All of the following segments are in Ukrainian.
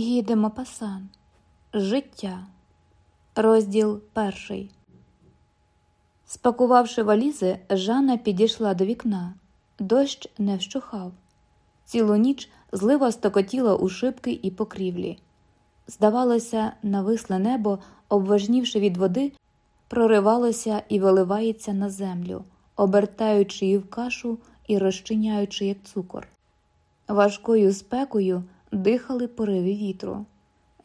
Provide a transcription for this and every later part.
Їдемо пасан. Життя. Розділ перший. Спакувавши валізи, Жанна підійшла до вікна. Дощ не вщухав. Цілу ніч злива стокотіла у шибки і покрівлі. Здавалося, нависле небо, обважнівши від води, проривалося і виливається на землю, обертаючи її в кашу і розчиняючи як цукор. Важкою спекою дихали пориви вітру.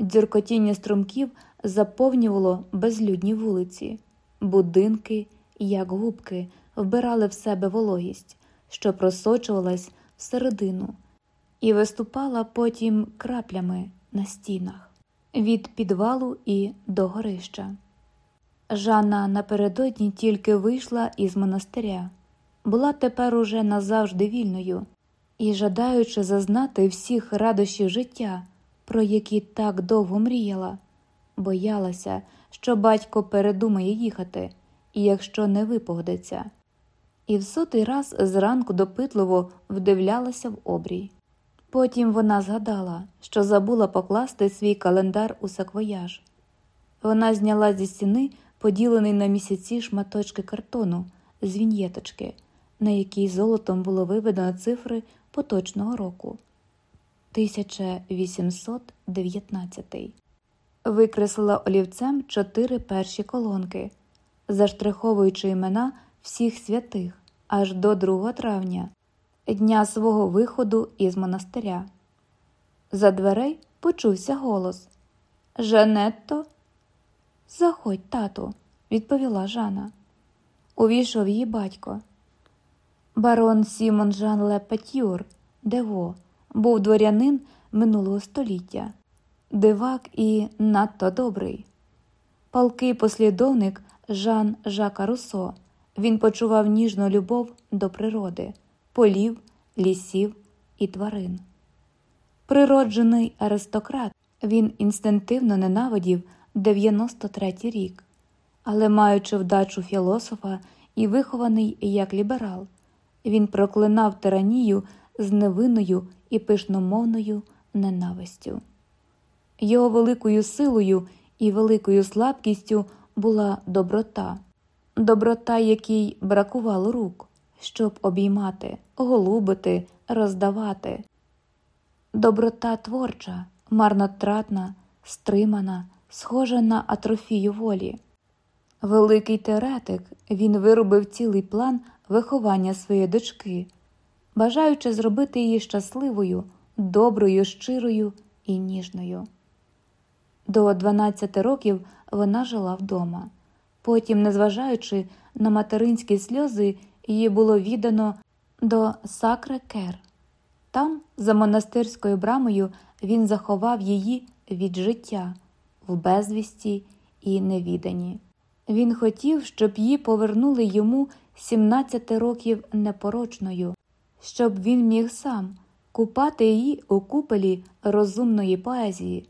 Дзюркотіння струмків заповнювало безлюдні вулиці, будинки, як губки, вбирали в себе вологість, що просочувалась всередину, і виступала потім краплями на стінах від підвалу і до горища. Жанна напередодні тільки вийшла із монастиря, була тепер уже назавжди вільною і, жадаючи зазнати всіх радощів життя, про які так довго мріяла, боялася, що батько передумає їхати, якщо не випогодиться. І в сотий раз зранку допитливо вдивлялася в обрій. Потім вона згадала, що забула покласти свій календар у саквояж. Вона зняла зі стіни поділений на місяці шматочки картону з віньєточки, на якій золотом було виведено цифри поточного року 1819. Викреслила олівцем чотири перші колонки, заштриховуючи імена всіх святих аж до 2 травня, дня свого виходу із монастиря. За дверей почувся голос Жанетто. Заходь, тату, відповіла Жана. Увійшов її батько. Барон Сімон Жан Ле Петюр, Дево, був дворянин минулого століття, дивак і надто добрий. Палкий послідовник Жан Жака Руссо, він почував ніжну любов до природи, полів, лісів і тварин. Природжений аристократ, він інстинктивно ненавидів 93-й рік, але, маючи вдачу філософа і вихований як ліберал, він проклинав тиранію з невинною і пишномовною ненавистю. Його великою силою і великою слабкістю була доброта, доброта, якій бракувало рук, щоб обіймати, голубити, роздавати. Доброта творча, марнотратна, стримана, схожа на атрофію волі. Великий теоретик, він виробив цілий план виховання своєї дочки, бажаючи зробити її щасливою, доброю, щирою і ніжною. До 12 років вона жила вдома. Потім, незважаючи на материнські сльози, її було віддано до Сакре Кер. Там, за монастирською брамою, він заховав її від життя в безвісті і невідані. Він хотів, щоб її повернули йому 17 років непорочною, щоб він міг сам купати її у купелі розумної поезії,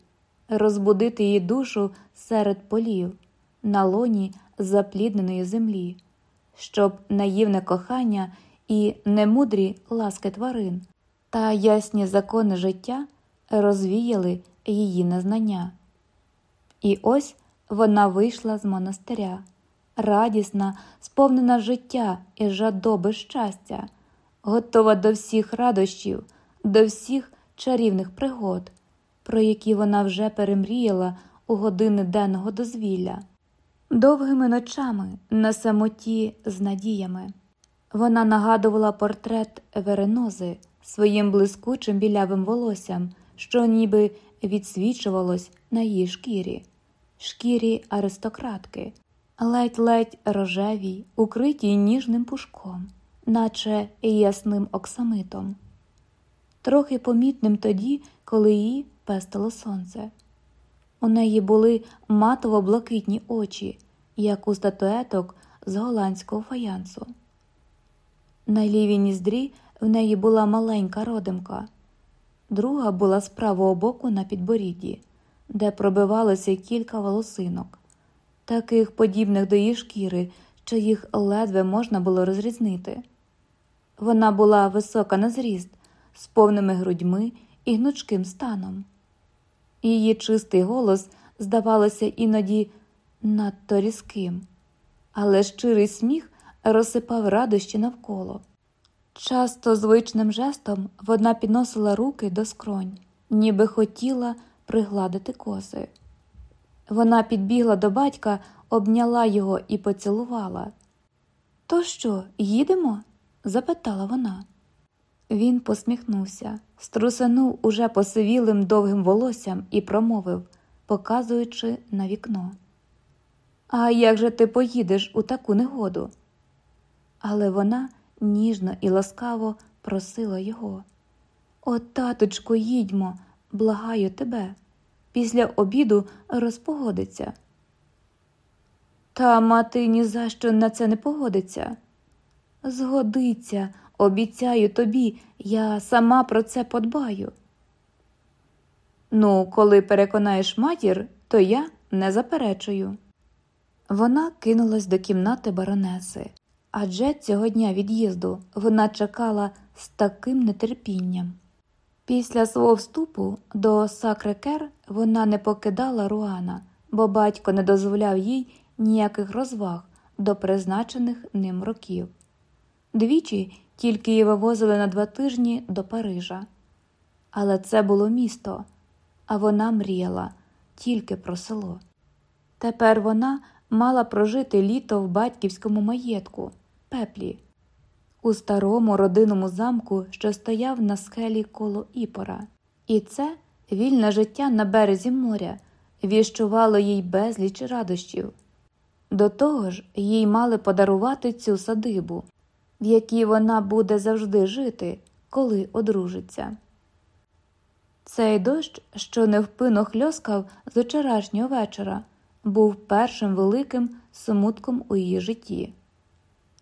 розбудити її душу серед полів, на лоні заплідненої землі, щоб наївне кохання і немудрі ласки тварин та ясні закони життя розвіяли її незнання. І ось вона вийшла з монастиря, радісна, сповнена життя і жадоби щастя, готова до всіх радощів, до всіх чарівних пригод, про які вона вже перемріяла у години денного дозвілля, довгими ночами на самоті з надіями. Вона нагадувала портрет Веренози своїм блискучим білявим волоссям, що ніби відсвічувалось на її шкірі шкірі аристократки, ледь-ледь рожевій, укритій ніжним пушком, наче ясним оксамитом, трохи помітним тоді, коли її пестило сонце. У неї були матово блакитні очі, як у статуеток з голландського фаянсу. На лівій ніздрі в неї була маленька родимка, друга була з правого боку на підборідді де пробивалося кілька волосинок, таких подібних до її шкіри, що їх ледве можна було розрізнити. Вона була висока на зріст, з повними грудьми і гнучким станом. Її чистий голос, здавалося, іноді надто різким, але щирий сміх розсипав радощі навколо. Часто звичним жестом вона підносила руки до скронь, ніби хотіла пригладити коси. Вона підбігла до батька, обняла його і поцілувала. То що, їдемо? запитала вона. Він посміхнувся, струсанув уже посивілим довгим волоссям і промовив, показуючи на вікно. А як же ти поїдеш у таку негоду? Але вона ніжно і ласкаво просила його. О, таточко, їдьмо, благаю тебе. Після обіду розпогодиться. Та мати ні за що на це не погодиться. Згодиться, обіцяю тобі, я сама про це подбаю. Ну, коли переконаєш матір, то я не заперечую. Вона кинулась до кімнати баронеси, адже цього дня від'їзду вона чекала з таким нетерпінням. Після свого вступу до Сакрекер вона не покидала Руана, бо батько не дозволяв їй ніяких розваг до призначених ним років. Двічі тільки її вивозили на два тижні до Парижа. Але це було місто, а вона мріяла тільки про село. Тепер вона мала прожити літо в батьківському маєтку, пеплі, у старому родинному замку, що стояв на схелі коло Іпора. І це вільне життя на березі моря віщувало їй безліч радощів. До того ж, їй мали подарувати цю садибу, в якій вона буде завжди жити, коли одружиться. Цей дощ, що невпинно хльоскав з вчорашнього вечора, був першим великим смутком у її житті.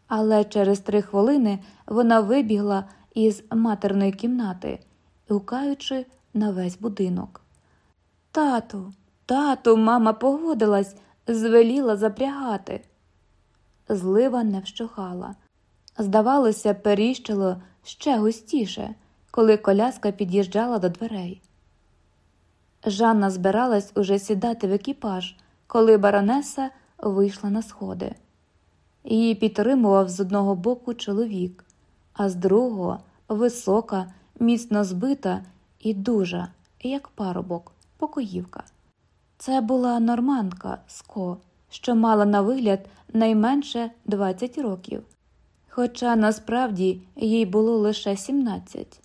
Але через три хвилини вона вибігла із матерної кімнати, гукаючи на весь будинок. Тату, тату, мама погодилась, звеліла запрягати. Злива не вщухала. Здавалося, періщило ще густіше, коли коляска під'їжджала до дверей. Жанна збиралась уже сідати в екіпаж, коли баронеса вийшла на сходи. Її підтримував з одного боку чоловік, а з другого висока, міцно збита і дужа, як парубок, покоївка. Це була норманка Ско, що мала на вигляд найменше 20 років, хоча насправді їй було лише 17.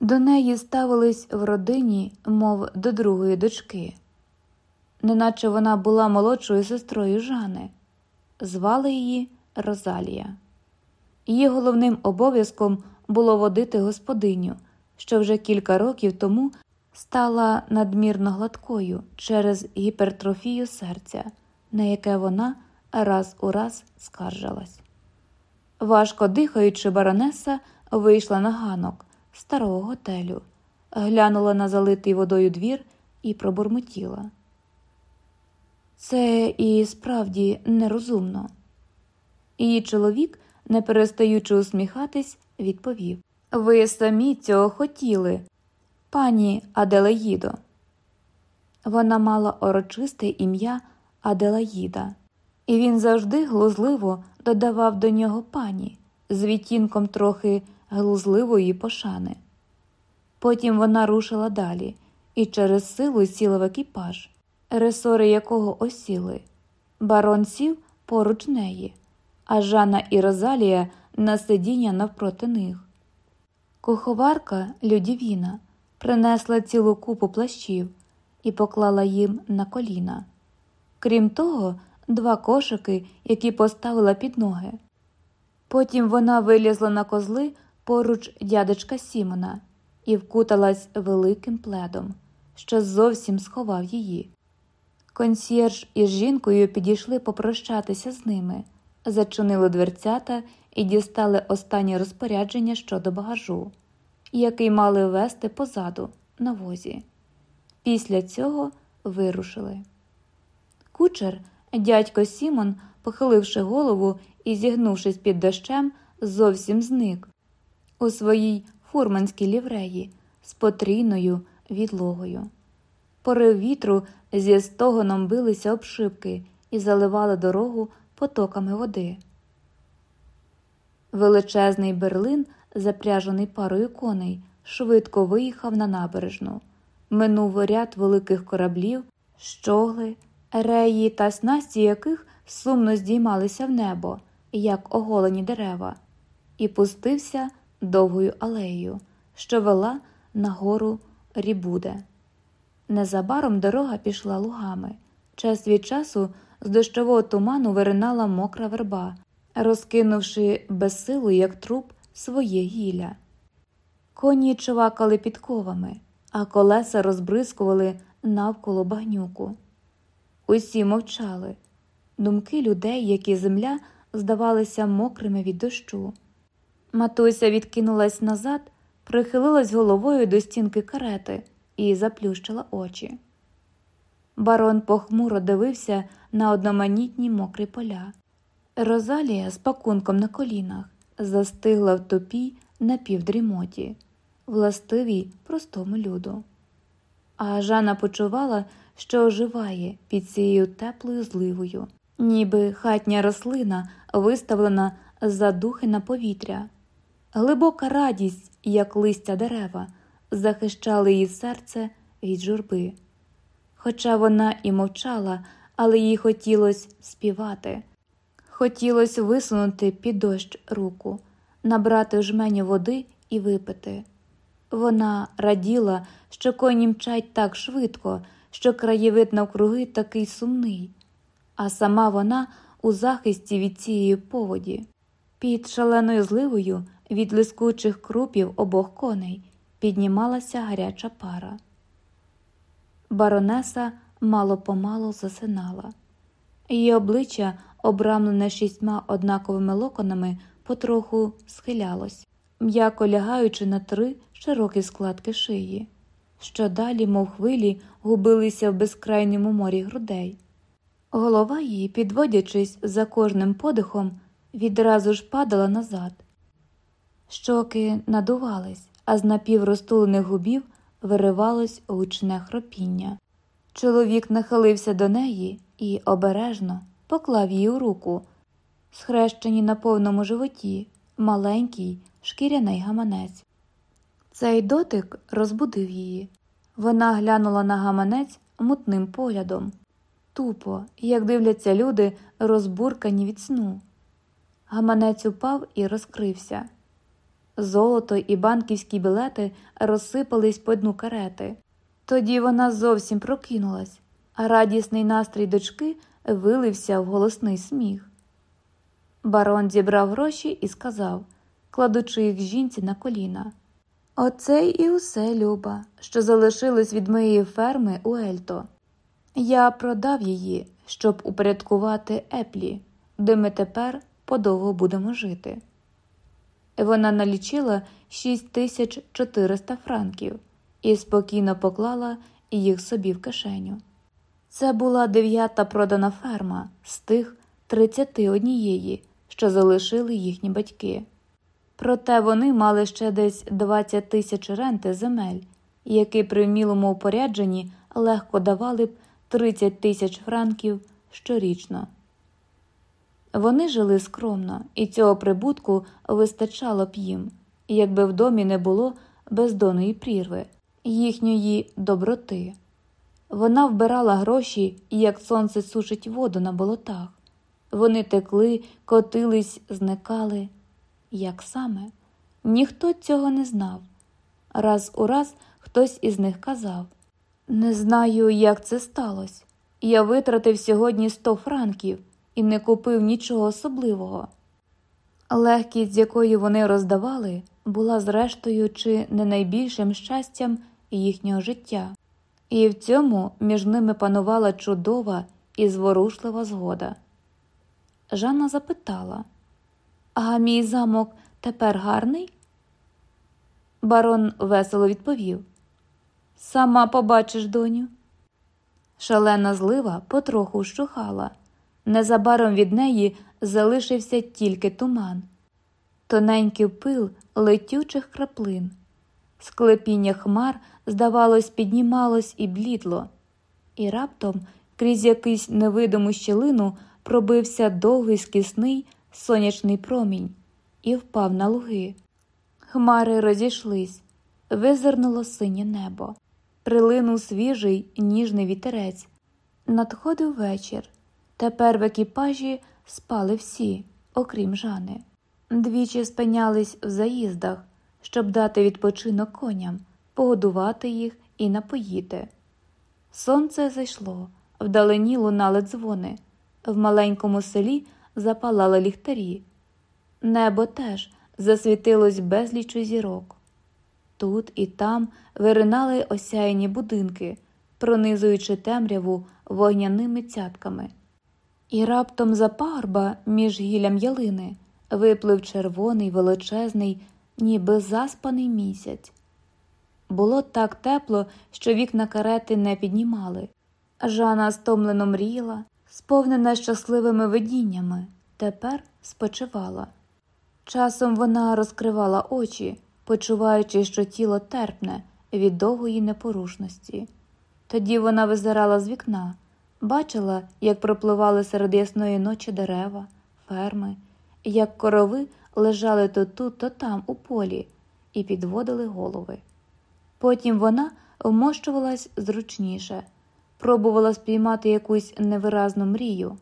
До неї ставились в родині, мов до другої дочки, неначе вона була молодшою сестрою Жани. Звали її Розалія. Її головним обов'язком було водити господиню, що вже кілька років тому стала надмірно гладкою через гіпертрофію серця, на яке вона раз у раз скаржилась. Важко дихаючи, баронеса вийшла на ганок старого готелю, глянула на залитий водою двір і пробурмотіла. Це і справді нерозумно. Її чоловік, не перестаючи усміхатись, відповів Ви самі цього хотіли, пані Аделаїдо. Вона мала урочисте ім'я Аделаїда, і він завжди глузливо додавав до нього пані з відтінком трохи глузливої пошани. Потім вона рушила далі і через силу сіла в екіпаж, ресори якого осіли. Барон сів поруч неї, а Жанна і Розалія на сидіння навпроти них. Куховарка Людівіна принесла цілу купу плащів і поклала їм на коліна. Крім того, два кошики, які поставила під ноги. Потім вона вилізла на козли поруч дядечка Сімона і вкуталась великим пледом, що зовсім сховав її. Консьєрж із жінкою підійшли попрощатися з ними, зачинили дверцята і дістали останні розпорядження щодо багажу, який мали вести позаду на возі. Після цього вирушили. Кучер, дядько Сімон, похиливши голову і зігнувшись під дощем, зовсім зник у своїй фурманській лівреї з потрійною відлогою. порив вітру зі стогоном билися обшивки і заливали дорогу потоками води. Величезний берлин, запряжений парою коней, швидко виїхав на набережну, минув ряд великих кораблів, щогли, реї та снасті яких сумно здіймалися в небо, як оголені дерева, і пустився довгою алеєю, що вела на гору Рібуде. Незабаром дорога пішла лугами. Час від часу з дощового туману виринала мокра верба, розкинувши безсилу, як труп, своє гілля. Коні чувакали підковами, а колеса розбризкували навколо багнюку. Усі мовчали. Думки людей, як і земля, здавалися мокрими від дощу. Матуся відкинулась назад, прихилилась головою до стінки карети і заплющила очі. Барон похмуро дивився на одноманітні мокрі поля. Розалія з пакунком на колінах застигла в топій напівдрімоті, властивій простому люду. А Жана почувала, що оживає під цією теплою зливою, ніби хатня рослина виставлена за духи на повітря. Глибока радість, як листя дерева, захищали її серце від журби. Хоча вона і мовчала, але їй хотілося співати. Хотілося висунути під дощ руку, набрати в жменю води і випити. Вона раділа, що коні мчать так швидко, що краєвид навкруги такий сумний, а сама вона у захисті від цієї поводі. Під шаленою зливою від лискучих крупів обох коней піднімалася гаряча пара. Баронеса мало помалу засинала. Її обличчя, обрамлене шістьма однаковими локонами, потроху схилялось, м'яко лягаючи на три широкі складки шиї, що далі, мов хвилі, губилися в безкрайньому морі грудей. Голова її, підводячись за кожним подихом, відразу ж падала назад. Щоки надувались, а з напівростулених губів виривалось гучне хропіння. Чоловік нахилився до неї і обережно поклав її у руку, схрещені на повному животі, маленький шкіряний гаманець. Цей дотик розбудив її. Вона глянула на гаманець мутним поглядом, тупо, як дивляться люди, розбуркані від сну. Гаманець упав і розкрився. Золото і банківські білети розсипались по дну карети. Тоді вона зовсім прокинулась, а радісний настрій дочки вилився в голосний сміх. Барон зібрав гроші і сказав, кладучи їх жінці на коліна. Оце і усе, Люба, що залишилось від моєї ферми у Ельто. Я продав її, щоб упорядкувати еплі, де ми тепер подовго будемо жити. Вона налічила 6400 франків і спокійно поклала їх собі в кишеню. Це була дев'ята продана ферма з тих 31, що залишили їхні батьки. Проте вони мали ще десь 20 тисяч ренти земель, які при вмілому упорядженні легко давали б 30 тисяч франків щорічно. Вони жили скромно, і цього прибутку вистачало б їм, якби в домі не було бездонної прірви, їхньої доброти. Вона вбирала гроші, як сонце сушить воду на болотах. Вони текли, котились, зникали. Як саме? Ніхто цього не знав. Раз у раз хтось із них казав Не знаю, як це сталося. Я витратив сьогодні сто франків і не купив нічого особливого. Легкість, з якою вони роздавали, була зрештою чи не найбільшим щастям їхнього життя, і в цьому між ними панувала чудова і зворушлива згода. Жанна запитала А мій замок тепер гарний? Барон весело відповів Сама побачиш, доню. Шалена злива потроху щухала. Незабаром від неї залишився тільки туман, тоненький пил летючих краплин. Склепіння хмар, здавалось, піднімалось і блідло, і раптом крізь якусь невидиму щілину пробився довгий скісний сонячний промінь і впав на луги. Хмари розійшлись, визирнуло синє небо, прилинув свіжий ніжний вітерець. Надходив вечір. Тепер в екіпажі спали всі, окрім Жани. Двічі спинялись в заїздах, щоб дати відпочинок коням, погодувати їх і напоїти. Сонце зайшло, вдалині лунали дзвони, в маленькому селі запалали ліхтарі. Небо теж засвітилось безлічу зірок. Тут і там виринали осяяні будинки, пронизуючи темряву вогняними цятками. І раптом за пагорба між гіллям ялини виплив червоний, величезний, ніби заспаний місяць. Було так тепло, що вікна карети не піднімали. Жана стомлено мріяла, сповнена щасливими видіннями, тепер спочивала. Часом вона розкривала очі, почуваючи, що тіло терпне від довгої непорушності. Тоді вона визирала з вікна, бачила, як пропливали серед ясної ночі дерева, ферми, як корови лежали то тут, то там, у полі, і підводили голови. Потім вона вмощувалась зручніше, пробувала спіймати якусь невиразну мрію,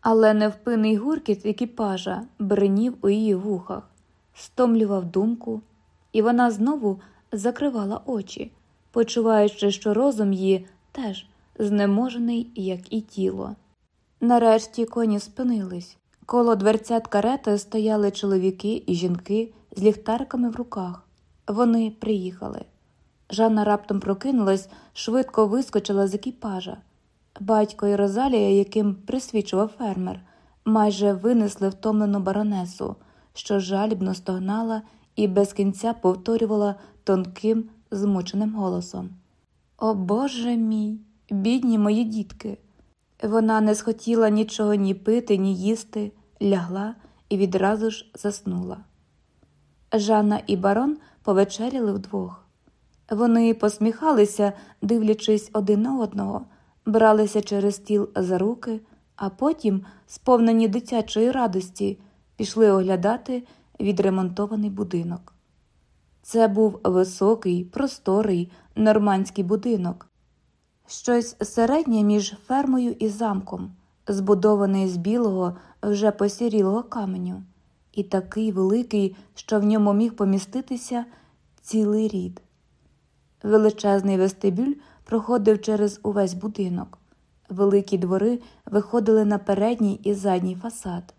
але невпинний гуркіт екіпажа бринів у її вухах, стомлював думку, і вона знову закривала очі, почуваючи, що розум її теж знеможений, як і тіло. Нарешті коні спинились. Коло дверцят карети стояли чоловіки і жінки з ліхтарками в руках. Вони приїхали. Жанна раптом прокинулась, швидко вискочила з екіпажа. Батько і Розалія, яким присвічував фермер, майже винесли втомлену баронесу, що жалібно стогнала і без кінця повторювала тонким, змученим голосом: О Боже мій, бідні мої дітки! Вона не схотіла нічого ні пити, ні їсти, лягла і відразу ж заснула. Жанна і барон повечеряли вдвох. Вони посміхалися, дивлячись один на одного, бралися через стіл за руки, а потім, сповнені дитячої радості, пішли оглядати відремонтований будинок. Це був високий, просторий нормандський будинок, щось середнє між фермою і замком, збудований з білого, вже посірілого каменю, і такий великий, що в ньому міг поміститися цілий рід. Величезний вестибюль проходив через увесь будинок. Великі двори виходили на передній і задній фасад.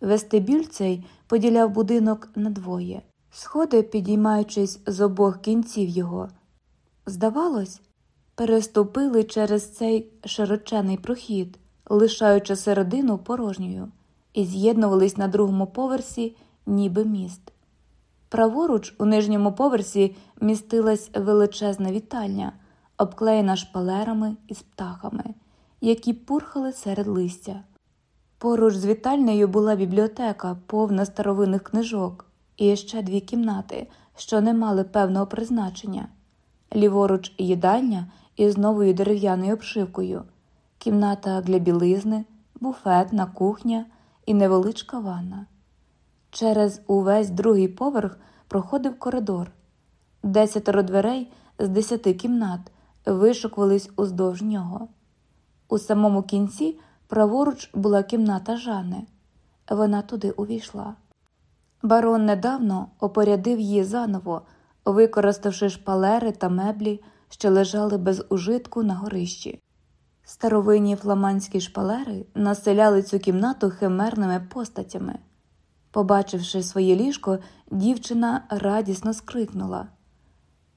Вестибюль цей поділяв будинок на двоє, сходи, підіймаючись з обох кінців його. Здавалось, переступили через цей широчений прохід, лишаючи середину порожньою, і з'єднувались на другому поверсі, ніби міст. Праворуч у нижньому поверсі містилась величезна вітальня, обклеєна шпалерами із птахами, які пурхали серед листя. Поруч з вітальнею була бібліотека, повна старовинних книжок, і ще дві кімнати, що не мали певного призначення ліворуч їдальня із новою дерев'яною обшивкою, кімната для білизни, буфетна кухня і невеличка ванна. Через увесь другий поверх проходив коридор. Десятеро дверей з десяти кімнат вишукувались уздовж нього. У самому кінці праворуч була кімната Жани. Вона туди увійшла. Барон недавно опорядив її заново, використавши шпалери та меблі, що лежали без ужитку на горищі. Старовинні фламандські шпалери населяли цю кімнату химерними постатями. Побачивши своє ліжко, дівчина радісно скрикнула.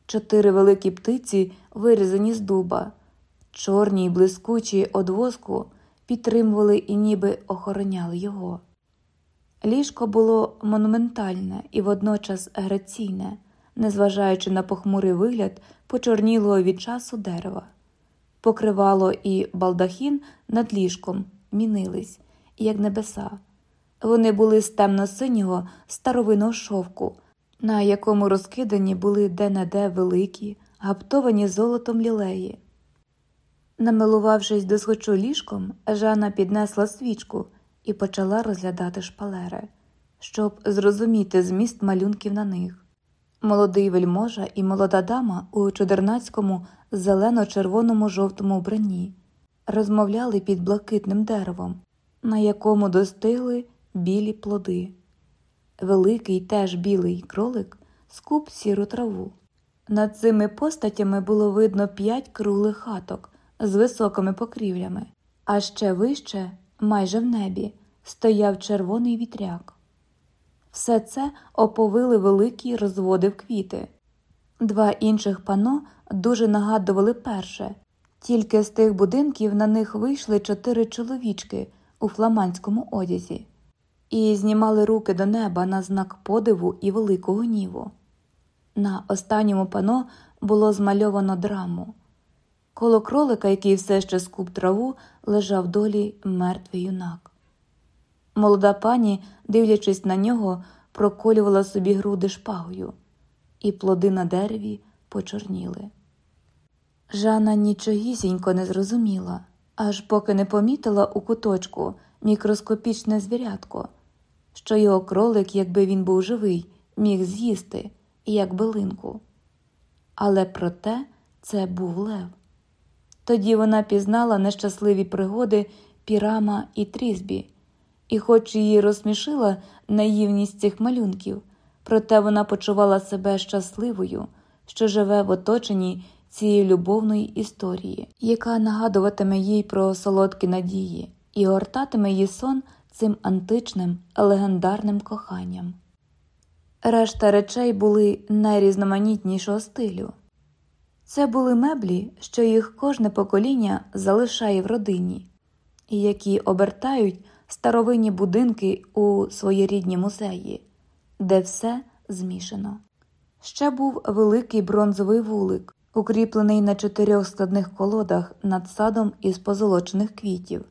Чотири великі птиці, вирізані з дуба, чорні й блискучі од воску, підтримували і ніби охороняли його. Ліжко було монументальне і водночас граційне, незважаючи на похмурий вигляд почорнілого від часу дерева. Покривало і балдахін над ліжком мінились, як небеса. Вони були з темно-синього старовинного шовку, на якому розкидані були де-не-де великі, гаптовані золотом лілеї. Намилувавшись до схочу ліжком, Жанна піднесла свічку і почала розглядати шпалери, щоб зрозуміти зміст малюнків на них. Молодий вельможа і молода дама у чудернацькому зелено-червоному жовтому вбранні розмовляли під блакитним деревом, на якому достигли білі плоди. Великий теж білий кролик скуп сіру траву. Над цими постатями було видно п'ять круглих хаток з високими покрівлями, а ще вище, майже в небі, стояв червоний вітряк. Все це оповили великі розводи в квіти. Два інших пано дуже нагадували перше, тільки з тих будинків на них вийшли чотири чоловічки у фламандському одязі і знімали руки до неба на знак подиву і великого гніву. На останньому пано було змальовано драму. Коло кролика, який все ще скуп траву, лежав долі мертвий юнак. Молода пані, дивлячись на нього, проколювала собі груди шпагою, і плоди на дереві почорніли. Жанна нічогісінько не зрозуміла, аж поки не помітила у куточку мікроскопічне звірятко, що його кролик, якби він був живий, міг з'їсти, як билинку. Але проте це був лев. Тоді вона пізнала нещасливі пригоди Пірама і Трізбі, і, хоч її розсмішила наївність цих малюнків, проте вона почувала себе щасливою, що живе в оточенні цієї любовної історії, яка нагадуватиме їй про солодкі надії і гортатиме її сон цим античним легендарним коханням. Решта речей були найрізноманітнішого стилю. Це були меблі, що їх кожне покоління залишає в родині, і які обертають старовинні будинки у своєрідні музеї, де все змішано. Ще був великий бронзовий вулик, укріплений на чотирьох складних колодах над садом із позолочених квітів.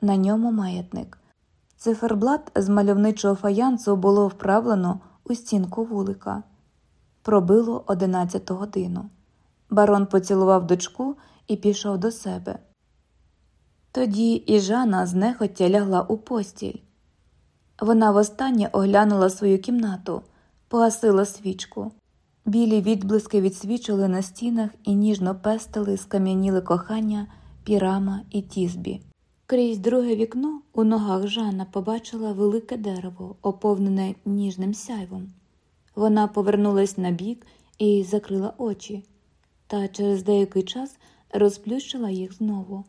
На ньому маятник. Циферблат з мальовничого фаянсу було вправлено у стінку вулика. Пробило одинадцяту годину. Барон поцілував дочку і пішов до себе. Тоді і Жана знехотя лягла у постіль. Вона востаннє оглянула свою кімнату, погасила свічку. Білі відблиски відсвічили на стінах і ніжно пестили, скам'яніли кохання пірама і тізбі. Крізь друге вікно у ногах Жанна побачила велике дерево, оповнене ніжним сяйвом. Вона повернулась на бік і закрила очі, та через деякий час розплющила їх знову.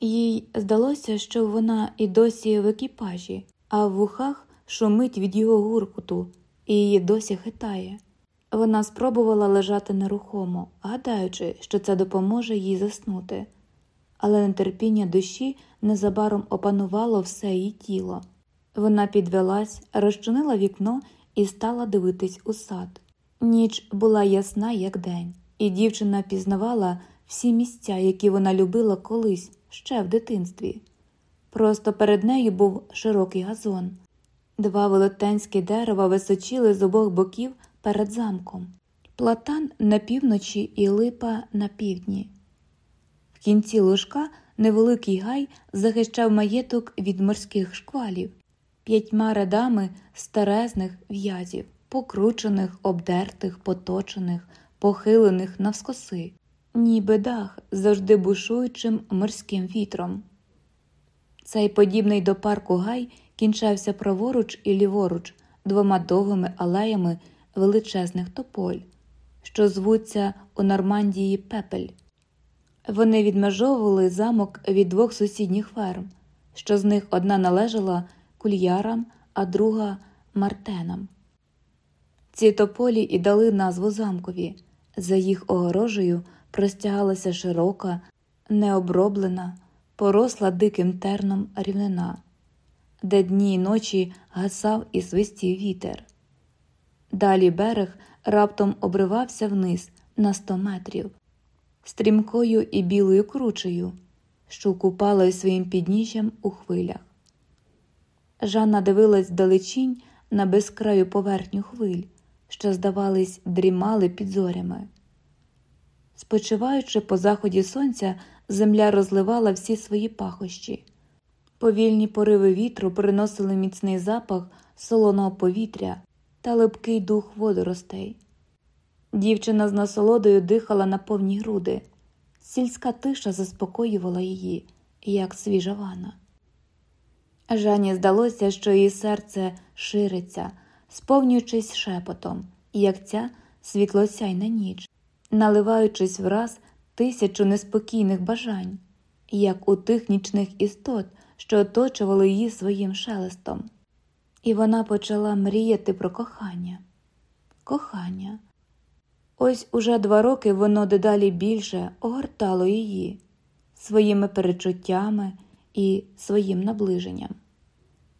Їй здалося, що вона і досі в екіпажі, а в вухах шумить від його гуркуту, і її досі хитає. Вона спробувала лежати нерухомо, гадаючи, що це допоможе їй заснути, але нетерпіння душі незабаром опанувало все її тіло. Вона підвелась, розчинила вікно і стала дивитись у сад. Ніч була ясна, як день, і дівчина пізнавала всі місця, які вона любила колись ще в дитинстві. Просто перед нею був широкий газон. Два велетенські дерева височили з обох боків перед замком, платан на півночі і липа на півдні. В кінці ложка невеликий гай захищав маєток від морських шквалів, п'ятьма рядами старезних в'язів, покручених, обдертих, поточених, похилених навскоси, ніби дах завжди бушуючим морським вітром. Цей подібний до парку гай кінчався праворуч і ліворуч двома довгими алеями величезних тополь, що звуться у Нормандії пепель. Вони відмежовували замок від двох сусідніх ферм, що з них одна належала кульярам, а друга мартенам. Ці тополі і дали назву замкові, за їх огорожею простягалася широка, необроблена, поросла диким терном рівнина, де дні й ночі гасав і свистів вітер. Далі берег раптом обривався вниз на сто метрів, стрімкою і білою кручею, що купала своїм підніжжям у хвилях. Жанна дивилась вдалечінь на безкраю поверхню хвиль, що, здавались, дрімали під зорями. Спочиваючи по заході сонця земля розливала всі свої пахощі. Повільні пориви вітру приносили міцний запах солоного повітря та липкий дух водоростей. Дівчина з насолодою дихала на повні груди. Сільська тиша заспокоювала її, як свіжа вана. Жані здалося, що її серце шириться, сповнюючись шепотом, як ця світлосяйна ніч, наливаючись враз тисячу неспокійних бажань, як у тих нічних істот, що оточували її своїм шелестом. І вона почала мріяти про кохання. Кохання. Ось уже два роки воно дедалі більше огортало її своїми перечуттями і своїм наближенням.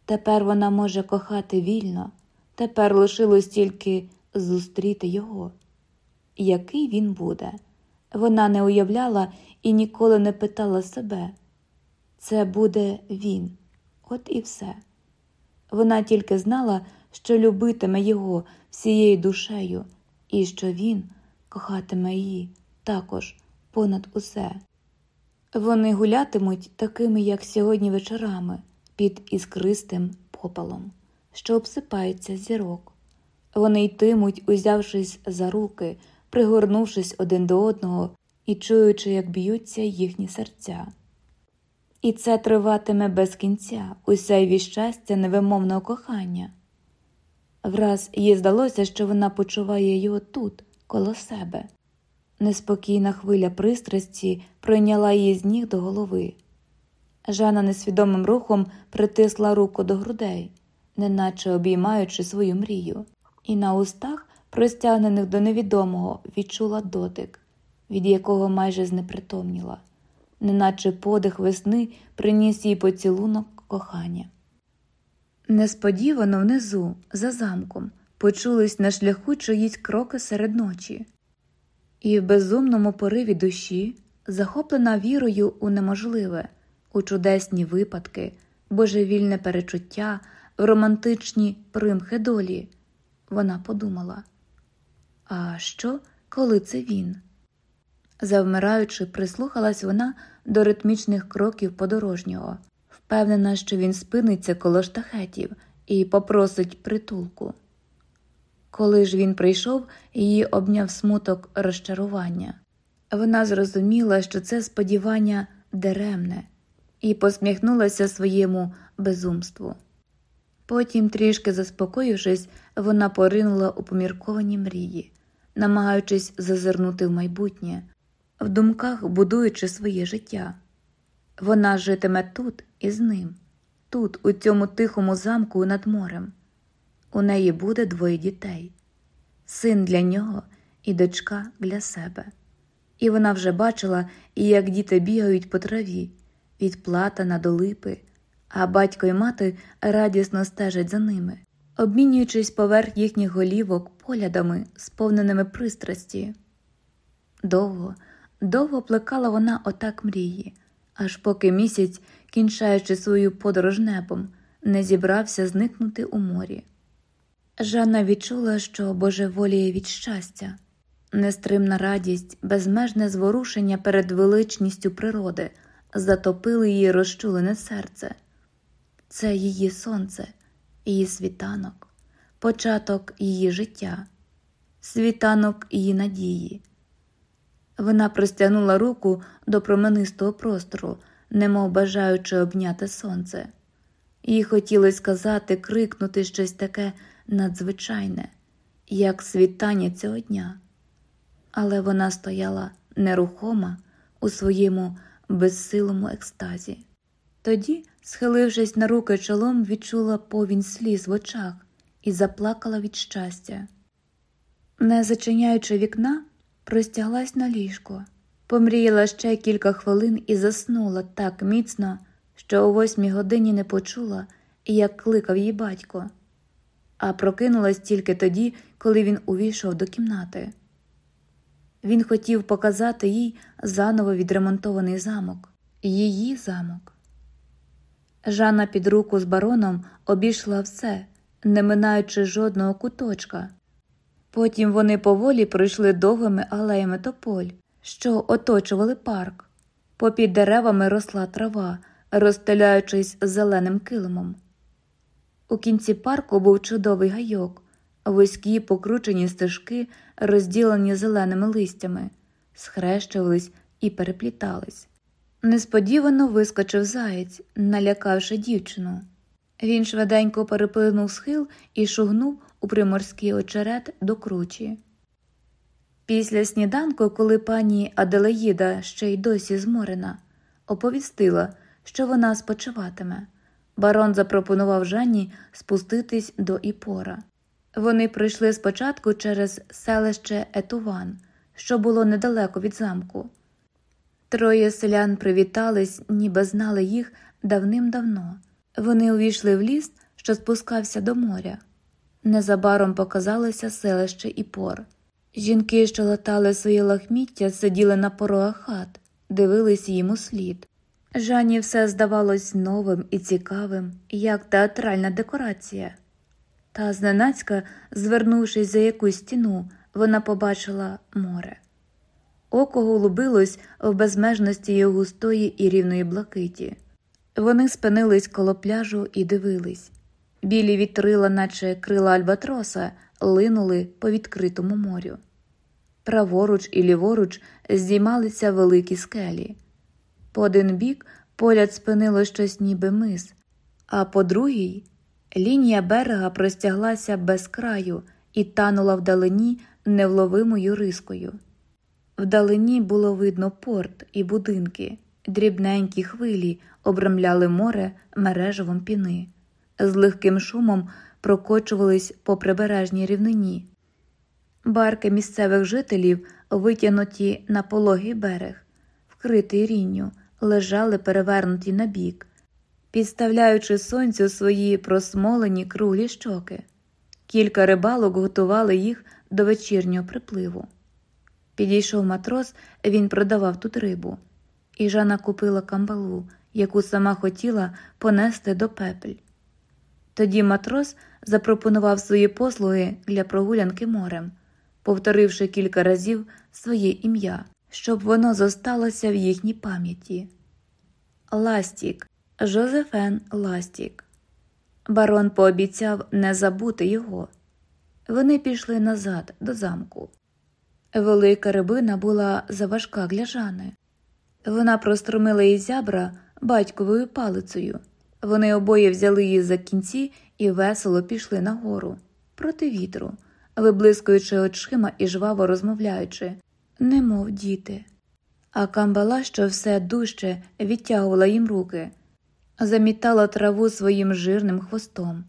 Тепер вона може кохати вільно, тепер лишилось тільки зустріти його. Який він буде? Вона не уявляла і ніколи не питала себе. Це буде він, от і все. Вона тільки знала, що любитиме його всією душею, і що він кохатиме її також понад усе. Вони гулятимуть такими, як сьогодні вечорами, під іскристим попелом, що обсипається зірок. Вони йтимуть, узявшись за руки, пригорнувшись один до одного і чуючи, як б'ються їхні серця. І це триватиме без кінця, усе її щастя невимовного кохання. Враз їй здалося, що вона почуває його тут, коло себе. Неспокійна хвиля пристрасті пройняла її з ніг до голови. Жана несвідомим рухом притисла руку до грудей, неначе обіймаючи свою мрію, і на устах, простягнених до невідомого, відчула дотик, від якого майже знепритомніла, неначе подих весни приніс їй поцілунок кохання. Несподівано внизу, за замком, почулись на шляху чиїсь кроки серед ночі, і в безумному пориві душі, захоплена вірою у неможливе, у чудесні випадки, божевільне перечуття, в романтичні примхи долі, вона подумала а що, коли це він? Завмираючи, прислухалась вона до ритмічних кроків подорожнього, впевнена, що він спиниться коло штахетів і попросить притулку. Коли ж він прийшов, її обняв смуток розчарування. Вона зрозуміла, що це сподівання даремне, і посміхнулася своєму безумству. Потім, трішки заспокоївшись, вона поринула у помірковані мрії, намагаючись зазирнути в майбутнє, в думках будуючи своє життя. Вона житиме тут із ним, тут, у цьому тихому замку над морем. У неї буде двоє дітей син для нього і дочка для себе. І вона вже бачила, як діти бігають по траві від платана до липи, а батько і мати радісно стежать за ними, обмінюючись поверх їхніх голівок поглядами, сповненими пристрасті. Довго, довго плекала вона отак мрії, аж поки місяць, кінчаючи свою подорож небом, не зібрався зникнути у морі. Жанна відчула, що божеволіє від щастя, нестримна радість, безмежне зворушення перед величністю природи затопили її розчулене серце. Це її сонце, її світанок, початок її життя, світанок її надії. Вона простягнула руку до променистого простору, немов бажаючи обняти сонце. Їй хотілося сказати, крикнути щось таке надзвичайне, як світання цього дня, але вона стояла нерухома у своєму безсилому екстазі. Тоді, схилившись на руки чолом, відчула повінь сліз в очах і заплакала від щастя. Не зачиняючи вікна, простяглась на ліжко, помріяла ще кілька хвилин і заснула так міцно, що о восьмій годині не почула, як кликав її батько, а прокинулась тільки тоді, коли він увійшов до кімнати. Він хотів показати їй заново відремонтований замок, її замок. Жанна під руку з бароном обійшла все, не минаючи жодного куточка. Потім вони поволі пройшли довгими алеями тополь, що оточували парк. Попід деревами росла трава, розстеляючись зеленим килимом. У кінці парку був чудовий гайок, вузькі покручені стежки, розділені зеленими листями, схрещувались і переплітались. Несподівано вискочив заєць, налякавши дівчину. Він швиденько переплинув схил і шугнув у приморський очерет до кручі. Після сніданку, коли пані Аделаїда ще й досі зморена, оповістила, що вона спочиватиме. Барон запропонував Жанні спуститись до Іпора. Вони прийшли спочатку через селище Етуван, що було недалеко від замку. Троє селян привітались, ніби знали їх давним-давно. Вони увійшли в ліс, що спускався до моря. Незабаром показалося селище Іпор. Жінки, що латали свої лахміття, сиділи на порогах хат, дивились їм у слід. Жанні все здавалось новим і цікавим, як театральна декорація. Та зненацька, звернувшись за якусь стіну, вона побачила море. Око голубилось в безмежності його густої і рівної блакиті. Вони спинились коло пляжу і дивились. Білі вітрила, наче крила альбатроса, линули по відкритому морю. Праворуч і ліворуч здіймалися великі скелі. По один бік поряд спинило щось ніби мис, а по другій лінія берега простяглася без краю і танула вдалині невловимою рискою. Вдалині було видно порт і будинки, дрібненькі хвилі обрамляли море мережевом піни, з легким шумом прокочувались по прибережній рівнині. Барки місцевих жителів, витягнуті на пологий берег, вкритий рінню, лежали перевернуті на бік, підставляючи сонцю свої просмолені круглі щоки. Кілька рибалок готували їх до вечірнього припливу. Підійшов матрос, він продавав тут рибу, і Жана купила камбалу, яку сама хотіла понести до Пепль. Тоді матрос запропонував свої послуги для прогулянки морем, повторивши кілька разів своє ім'я, щоб воно зосталося в їхній пам'яті. Ластік, Жозефен Ластік. Барон пообіцяв не забути його. Вони пішли назад до замку. Велика рибина була заважка для Жани. Вона прострумила їй зябра батьковою палицею. Вони обоє взяли її за кінці і весело пішли нагору, проти вітру, виблискуючи очима і жваво розмовляючи, немов діти. А камбала, що все дужче відтягувала їм руки, замітала траву своїм жирним хвостом.